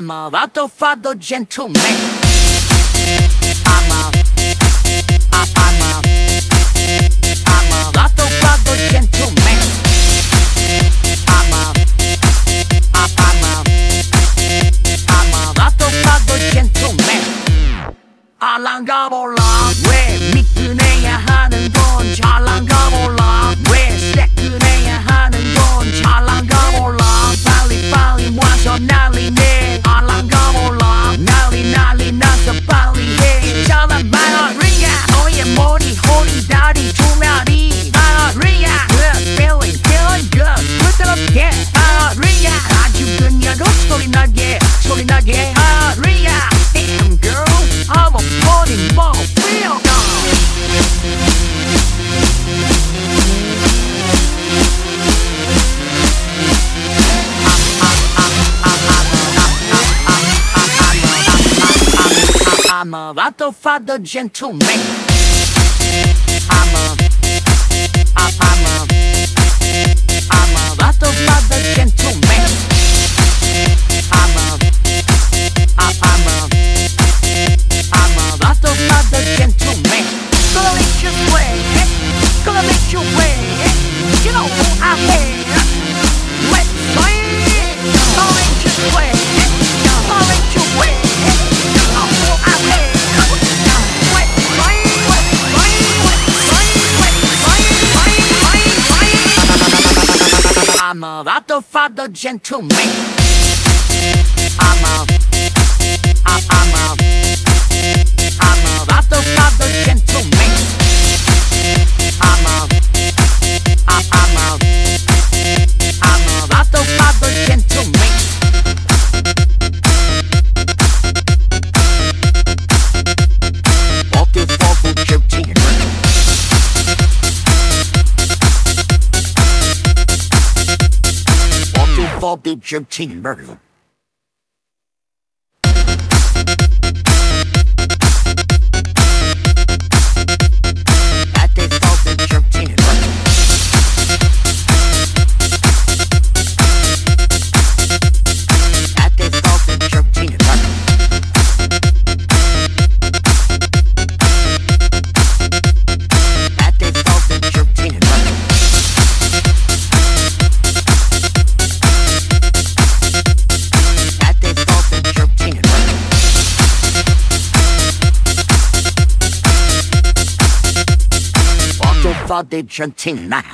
amavato fado gentleman? I'm a I'm a fado gentleman I'm fado gentleman? Alangavo I'm a Vato Father gentleman. I'm a. I'm a. I'm a Vato Father gentleman. I'm a rather father gentleman. I'm a, I, I'm a, I'm a. I'll beat your team, Burger. 我得抓紧呐。